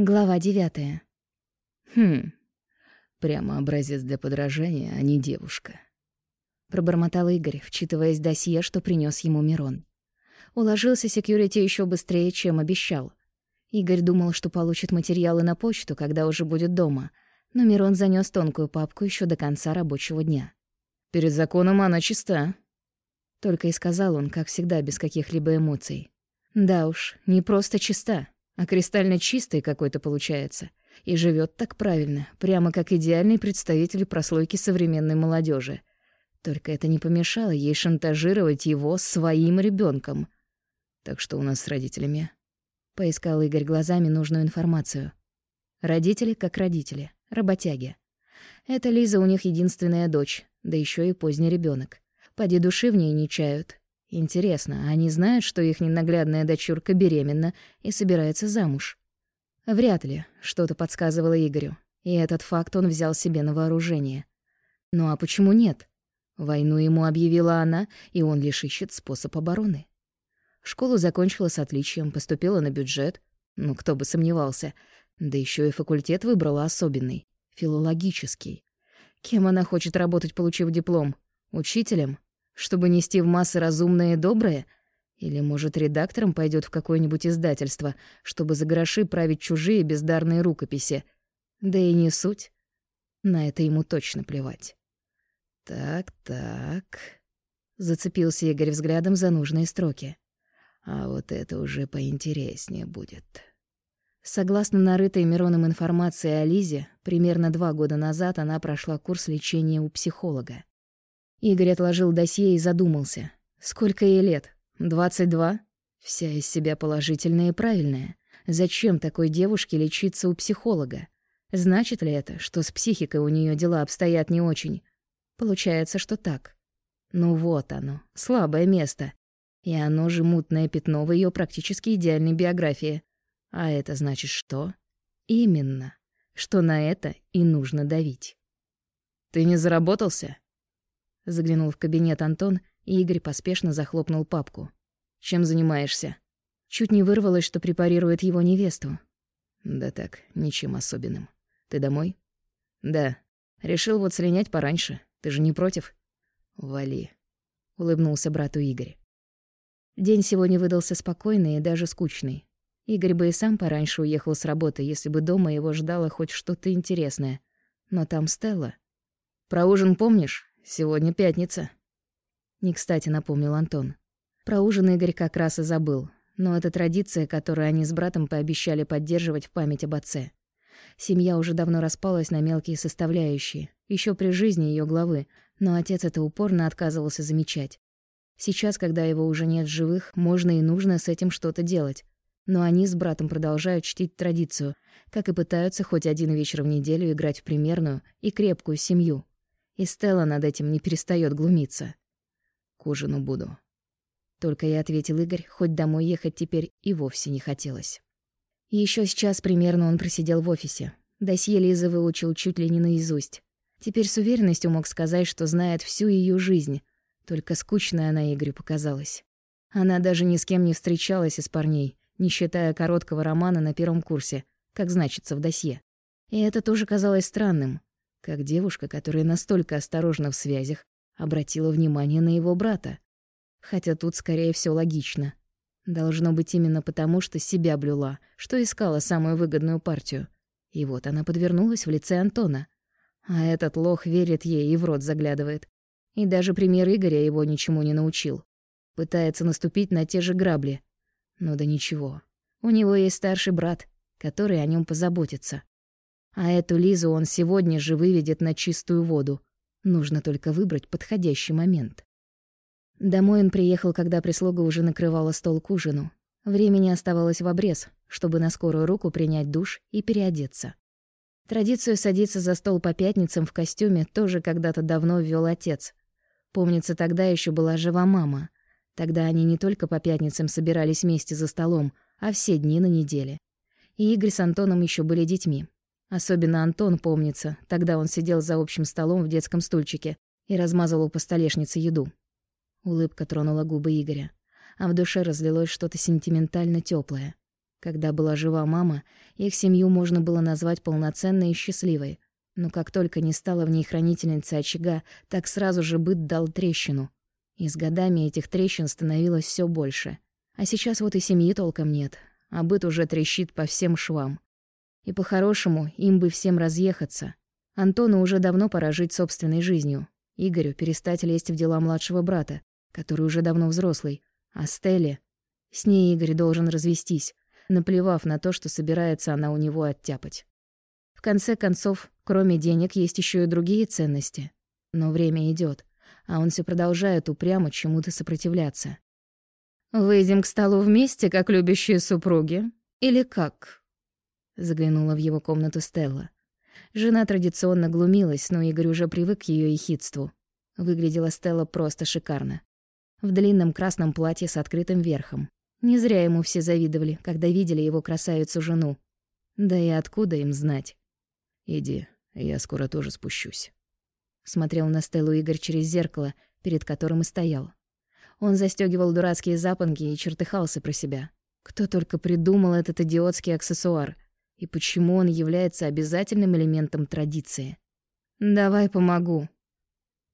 Глава девятая. Хм, прямо образец для подражания, а не девушка. Пробормотал Игорь, вчитываясь в досье, что принес ему Мирон. Уложился секьюрити еще быстрее, чем обещал. Игорь думал, что получит материалы на почту, когда уже будет дома, но Мирон занес тонкую папку еще до конца рабочего дня. «Перед законом она чиста», — только и сказал он, как всегда, без каких-либо эмоций. «Да уж, не просто чиста, а кристально чистой какой-то получается. И живет так правильно, прямо как идеальный представитель прослойки современной молодежи. Только это не помешало ей шантажировать его своим ребенком. Так что у нас с родителями? Поискал Игорь глазами нужную информацию. Родители как родители, работяги. Это Лиза у них единственная дочь, да еще и поздний ребенок. Поди души в ней не чают, Интересно, они знают, что их ненаглядная дочурка беременна и собирается замуж? Вряд ли, что-то подсказывало Игорю, и этот факт он взял себе на вооружение. Ну а почему нет? Войну ему объявила она, и он лишь ищет способ обороны. Школу закончила с отличием, поступила на бюджет. Ну, кто бы сомневался. Да еще и факультет выбрала особенный — филологический. Кем она хочет работать, получив диплом? Учителем? Чтобы нести в массы разумное и доброе? Или, может, редактором пойдет в какое-нибудь издательство, чтобы за гроши править чужие бездарные рукописи? Да и не суть. На это ему точно плевать. «Так, так...» — зацепился Игорь взглядом за нужные строки. «А вот это уже поинтереснее будет». Согласно нарытой Мироном информации о Лизе, примерно два года назад она прошла курс лечения у психолога. Игорь отложил досье и задумался. Сколько ей лет? Двадцать два? Вся из себя положительная и правильная. Зачем такой девушке лечиться у психолога? Значит ли это, что с психикой у нее дела обстоят не очень? Получается, что так. Ну вот оно, слабое место. И оно же мутное пятно в ее практически идеальной биографии. А это значит что? Именно, что на это и нужно давить. «Ты не заработался?» Заглянул в кабинет Антон, и Игорь поспешно захлопнул папку. «Чем занимаешься?» Чуть не вырвалось, что препарирует его невесту. «Да так, ничем особенным. Ты домой?» «Да. Решил вот слинять пораньше. Ты же не против?» «Вали», — улыбнулся брату Игорь. День сегодня выдался спокойный и даже скучный. Игорь бы и сам пораньше уехал с работы, если бы дома его ждало хоть что-то интересное. Но там Стелла. «Про ужин помнишь?» Сегодня пятница. Не кстати напомнил Антон. Про ужин Игорь как раз и забыл. Но это традиция, которую они с братом пообещали поддерживать в память об отце. Семья уже давно распалась на мелкие составляющие, еще при жизни ее главы, но отец это упорно отказывался замечать. Сейчас, когда его уже нет живых, можно и нужно с этим что-то делать. Но они с братом продолжают чтить традицию, как и пытаются хоть один вечер в неделю играть в примерную и крепкую семью. И Стелла над этим не перестает глумиться. «К ужину буду». Только и ответил Игорь, хоть домой ехать теперь и вовсе не хотелось. Еще сейчас примерно он просидел в офисе. Досье Лизы выучил чуть ли не наизусть. Теперь с уверенностью мог сказать, что знает всю ее жизнь. Только скучная она Игорю показалась. Она даже ни с кем не встречалась из парней, не считая короткого романа на первом курсе, как значится в досье. И это тоже казалось странным как девушка, которая настолько осторожна в связях, обратила внимание на его брата. Хотя тут скорее все логично. Должно быть именно потому, что себя блюла, что искала самую выгодную партию. И вот она подвернулась в лице Антона. А этот лох верит ей и в рот заглядывает. И даже пример Игоря его ничему не научил. Пытается наступить на те же грабли. Но да ничего. У него есть старший брат, который о нем позаботится. А эту Лизу он сегодня же выведет на чистую воду. Нужно только выбрать подходящий момент. Домой он приехал, когда прислуга уже накрывала стол к ужину. Времени оставалось в обрез, чтобы на скорую руку принять душ и переодеться. Традицию садиться за стол по пятницам в костюме тоже когда-то давно ввел отец. Помнится, тогда еще была жива мама. Тогда они не только по пятницам собирались вместе за столом, а все дни на неделе. И Игорь с Антоном еще были детьми. Особенно Антон помнится, тогда он сидел за общим столом в детском стульчике и размазывал по столешнице еду. Улыбка тронула губы Игоря, а в душе разлилось что-то сентиментально теплое. Когда была жива мама, их семью можно было назвать полноценной и счастливой. Но как только не стала в ней хранительницей очага, так сразу же быт дал трещину. И с годами этих трещин становилось все больше. А сейчас вот и семьи толком нет, а быт уже трещит по всем швам. И по-хорошему им бы всем разъехаться. Антону уже давно пора жить собственной жизнью. Игорю перестать лезть в дела младшего брата, который уже давно взрослый. А Стелле... С ней Игорь должен развестись, наплевав на то, что собирается она у него оттяпать. В конце концов, кроме денег, есть еще и другие ценности. Но время идет, а он все продолжает упрямо чему-то сопротивляться. «Выйдем к столу вместе, как любящие супруги? Или как?» Заглянула в его комнату Стелла. Жена традиционно глумилась, но Игорь уже привык к ее ехидству. Выглядела Стелла просто шикарно. В длинном красном платье с открытым верхом. Не зря ему все завидовали, когда видели его красавицу-жену. Да и откуда им знать? «Иди, я скоро тоже спущусь». Смотрел на Стеллу Игорь через зеркало, перед которым и стоял. Он застёгивал дурацкие запонки и чертыхался про себя. Кто только придумал этот идиотский аксессуар, и почему он является обязательным элементом традиции. «Давай помогу».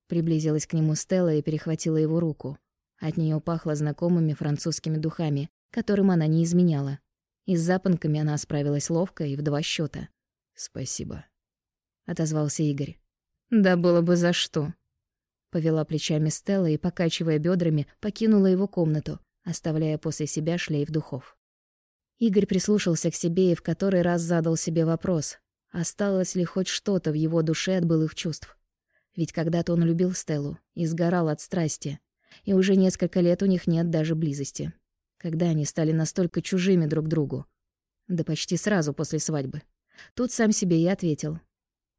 Приблизилась к нему Стелла и перехватила его руку. От неё пахло знакомыми французскими духами, которым она не изменяла. И с запонками она справилась ловко и в два счёта. «Спасибо», — отозвался Игорь. «Да было бы за что», Повела плечами Стелла и, покачивая бедрами, покинула его комнату, оставляя после себя шлейф духов. Игорь прислушался к себе и в который раз задал себе вопрос, осталось ли хоть что-то в его душе от былых чувств. Ведь когда-то он любил Стеллу и сгорал от страсти, и уже несколько лет у них нет даже близости. Когда они стали настолько чужими друг другу? Да почти сразу после свадьбы. Тут сам себе и ответил.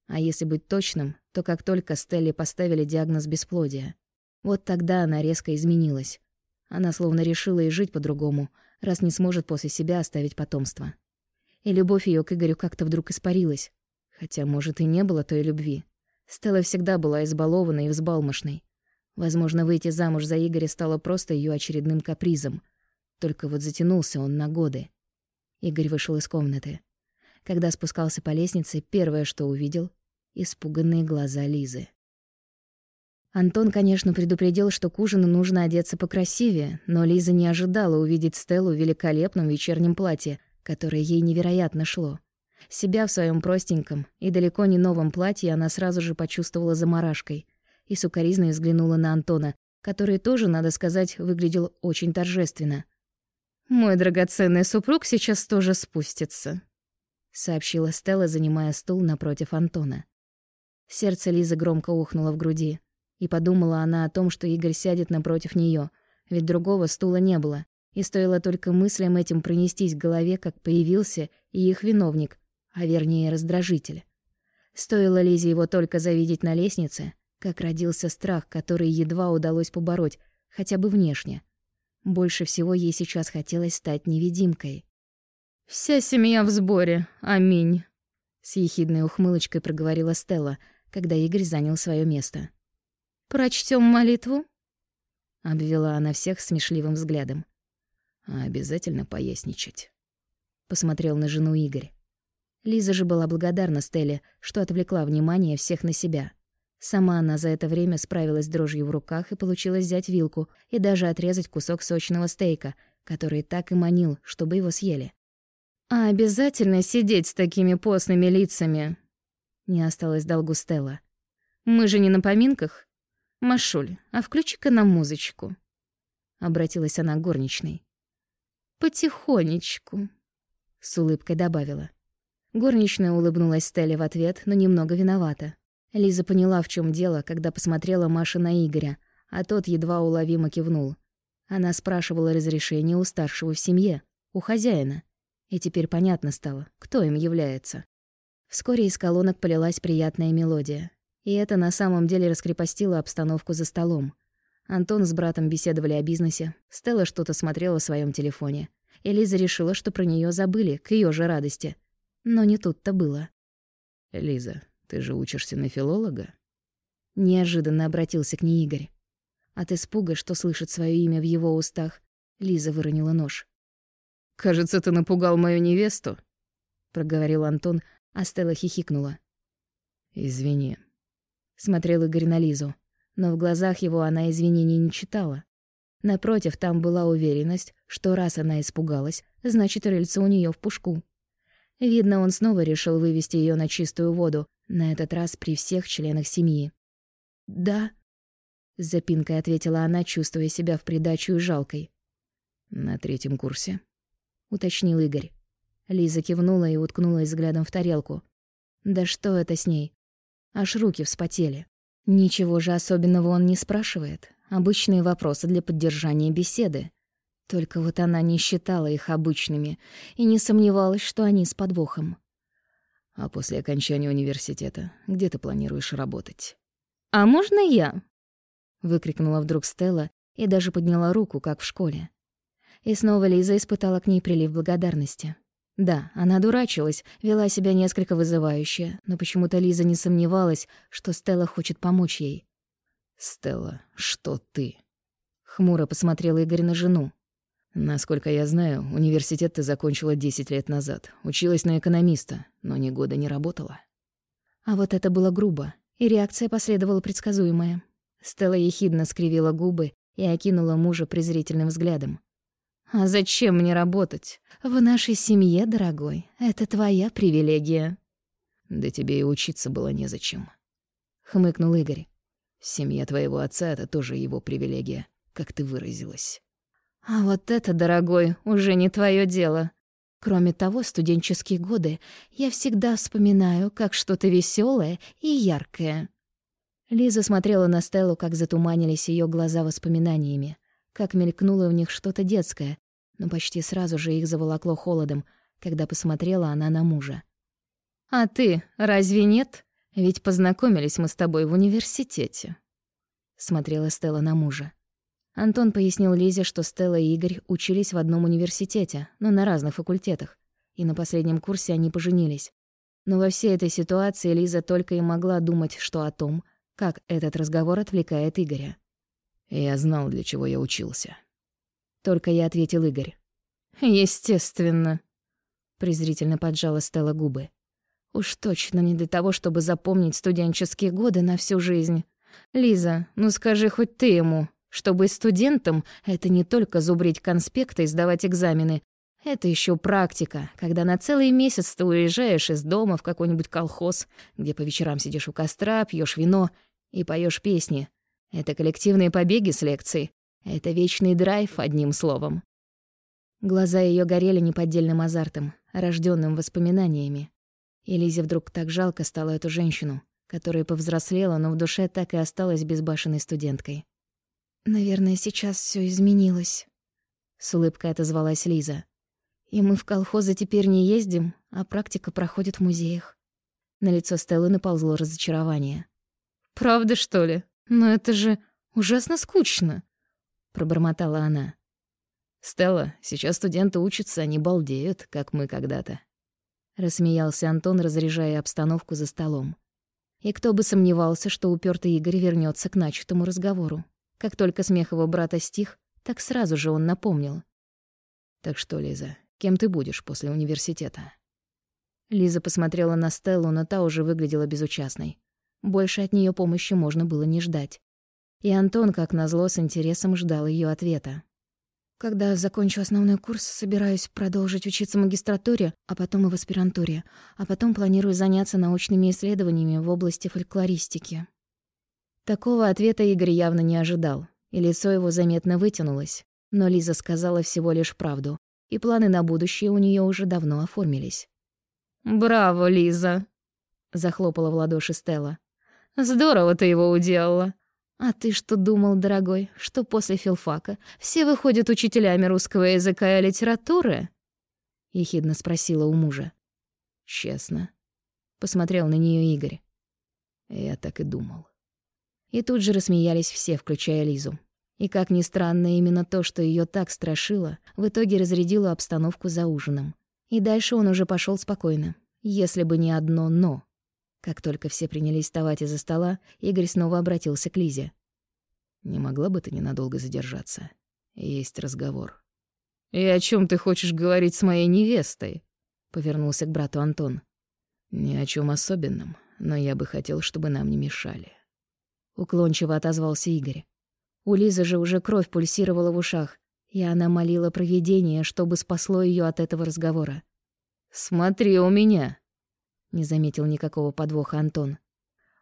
А если быть точным, то как только Стелле поставили диагноз бесплодия. Вот тогда она резко изменилась. Она словно решила и жить по-другому, раз не сможет после себя оставить потомство. И любовь ее к Игорю как-то вдруг испарилась. Хотя, может, и не было той любви. Стелла всегда была избалованной и взбалмошной. Возможно, выйти замуж за Игоря стало просто ее очередным капризом. Только вот затянулся он на годы. Игорь вышел из комнаты. Когда спускался по лестнице, первое, что увидел испуганные глаза Лизы. Антон, конечно, предупредил, что к ужину нужно одеться покрасивее, но Лиза не ожидала увидеть Стеллу в великолепном вечернем платье, которое ей невероятно шло. Себя в своем простеньком и далеко не новом платье она сразу же почувствовала заморашкой и сукоризной взглянула на Антона, который тоже, надо сказать, выглядел очень торжественно. «Мой драгоценный супруг сейчас тоже спустится», — сообщила Стелла, занимая стул напротив Антона. Сердце Лизы громко ухнуло в груди. И подумала она о том, что Игорь сядет напротив нее, ведь другого стула не было. И стоило только мыслям этим пронестись в голове, как появился и их виновник, а вернее раздражитель. Стоило Лизе его только завидеть на лестнице, как родился страх, который едва удалось побороть, хотя бы внешне. Больше всего ей сейчас хотелось стать невидимкой. «Вся семья в сборе, аминь», — с ехидной ухмылочкой проговорила Стелла — когда Игорь занял свое место. «Прочтём молитву?» — обвела она всех смешливым взглядом. «А обязательно поясничать», — посмотрел на жену Игорь. Лиза же была благодарна Стелле, что отвлекла внимание всех на себя. Сама она за это время справилась с дрожью в руках и получилось взять вилку и даже отрезать кусок сочного стейка, который так и манил, чтобы его съели. «А обязательно сидеть с такими постными лицами не осталось долгу Стелла. «Мы же не на поминках? Машуль, а включи-ка нам музычку». Обратилась она к горничной. «Потихонечку», — с улыбкой добавила. Горничная улыбнулась Стелле в ответ, но немного виновата. Лиза поняла, в чем дело, когда посмотрела Маша на Игоря, а тот едва уловимо кивнул. Она спрашивала разрешения у старшего в семье, у хозяина. И теперь понятно стало, кто им является. Вскоре из колонок полилась приятная мелодия. И это на самом деле раскрепостило обстановку за столом. Антон с братом беседовали о бизнесе, Стелла что-то смотрела в своем телефоне. Элиза решила, что про нее забыли, к ее же радости. Но не тут-то было. «Лиза, ты же учишься на филолога?» Неожиданно обратился к ней Игорь. От испуга, что слышит свое имя в его устах, Лиза выронила нож. Кажется, ты напугал мою невесту, проговорил Антон, а Стелла хихикнула. Извини. Смотрел Игорь на Лизу, но в глазах его она извинений не читала. Напротив, там была уверенность, что раз она испугалась, значит, рыльце у нее в пушку. Видно, он снова решил вывести ее на чистую воду, на этот раз при всех членах семьи. «Да», — с запинкой ответила она, чувствуя себя в придачу и жалкой. «На третьем курсе», — уточнил Игорь. Лиза кивнула и уткнулась взглядом в тарелку. «Да что это с ней?» Аж руки вспотели. Ничего же особенного он не спрашивает. Обычные вопросы для поддержания беседы. Только вот она не считала их обычными и не сомневалась, что они с подвохом. «А после окончания университета где ты планируешь работать?» «А можно я?» — выкрикнула вдруг Стелла и даже подняла руку, как в школе. И снова Лиза испытала к ней прилив благодарности. Да, она дурачилась, вела себя несколько вызывающе, но почему-то Лиза не сомневалась, что Стелла хочет помочь ей. «Стелла, что ты?» Хмуро посмотрел Игорь на жену. «Насколько я знаю, университет ты закончила 10 лет назад. Училась на экономиста, но ни года не работала». А вот это было грубо, и реакция последовала предсказуемая. Стелла ехидно скривила губы и окинула мужа презрительным взглядом. «А зачем мне работать? В нашей семье, дорогой, это твоя привилегия». «Да тебе и учиться было незачем», — хмыкнул Игорь. «Семья твоего отца — это тоже его привилегия, как ты выразилась». «А вот это, дорогой, уже не твое дело. Кроме того, студенческие годы я всегда вспоминаю как что-то веселое и яркое». Лиза смотрела на Стеллу, как затуманились ее глаза воспоминаниями как мелькнуло в них что-то детское, но почти сразу же их заволокло холодом, когда посмотрела она на мужа. «А ты разве нет? Ведь познакомились мы с тобой в университете», — смотрела Стелла на мужа. Антон пояснил Лизе, что Стелла и Игорь учились в одном университете, но на разных факультетах, и на последнем курсе они поженились. Но во всей этой ситуации Лиза только и могла думать, что о том, как этот разговор отвлекает Игоря. Я знал, для чего я учился. Только я ответил Игорь. Естественно. Презрительно поджала Стелла губы. Уж точно не для того, чтобы запомнить студенческие годы на всю жизнь. Лиза, ну скажи хоть ты ему, что быть студентом — это не только зубрить конспекты и сдавать экзамены. Это еще практика, когда на целый месяц ты уезжаешь из дома в какой-нибудь колхоз, где по вечерам сидишь у костра, пьешь вино и поешь песни, это коллективные побеги с лекций. Это вечный драйв, одним словом. Глаза ее горели неподдельным азартом, рожденным воспоминаниями. И вдруг так жалко стало эту женщину, которая повзрослела, но в душе так и осталась безбашенной студенткой. «Наверное, сейчас все изменилось», — с улыбкой отозвалась Лиза. «И мы в колхозы теперь не ездим, а практика проходит в музеях». На лицо Стеллы наползло разочарование. «Правда, что ли?» «Но это же ужасно скучно», — пробормотала она. «Стелла, сейчас студенты учатся, они балдеют, как мы когда-то». Рассмеялся Антон, разряжая обстановку за столом. И кто бы сомневался, что упертый Игорь вернется к начатому разговору. Как только смех его брата стих, так сразу же он напомнил. «Так что, Лиза, кем ты будешь после университета?» Лиза посмотрела на Стеллу, но та уже выглядела безучастной. Больше от нее помощи можно было не ждать. И Антон, как назло, с интересом ждал ее ответа. Когда закончу основной курс, собираюсь продолжить учиться в магистратуре, а потом и в аспирантуре, а потом планирую заняться научными исследованиями в области фольклористики. Такого ответа Игорь явно не ожидал, и лицо его заметно вытянулось. Но Лиза сказала всего лишь правду, и планы на будущее у нее уже давно оформились. «Браво, Лиза!» — захлопала в ладоши Стелла. Здорово ты его уделала. А ты что думал, дорогой, что после филфака все выходят учителями русского языка и литературы? Ехидно спросила у мужа. Честно. Посмотрел на нее Игорь. Я так и думал. И тут же рассмеялись все, включая Лизу. И, как ни странно, именно то, что ее так страшило, в итоге разрядило обстановку за ужином. И дальше он уже пошел спокойно, если бы не одно «но». Как только все принялись вставать из-за стола, Игорь снова обратился к Лизе. «Не могла бы ты ненадолго задержаться? Есть разговор». «И о чем ты хочешь говорить с моей невестой?» — повернулся к брату Антон. «Ни о чем особенном, но я бы хотел, чтобы нам не мешали». Уклончиво отозвался Игорь. У Лизы же уже кровь пульсировала в ушах, и она молила провидение, чтобы спасло ее от этого разговора. «Смотри у меня!» Не заметил никакого подвоха Антон.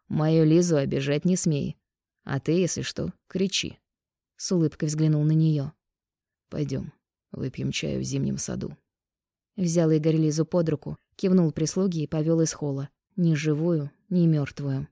«Мою Лизу обижать не смей. А ты, если что, кричи». С улыбкой взглянул на нее. Пойдем, выпьем чаю в зимнем саду. Взял Игорь Лизу под руку, кивнул прислуге и повел из холла. Ни живую, ни мертвую.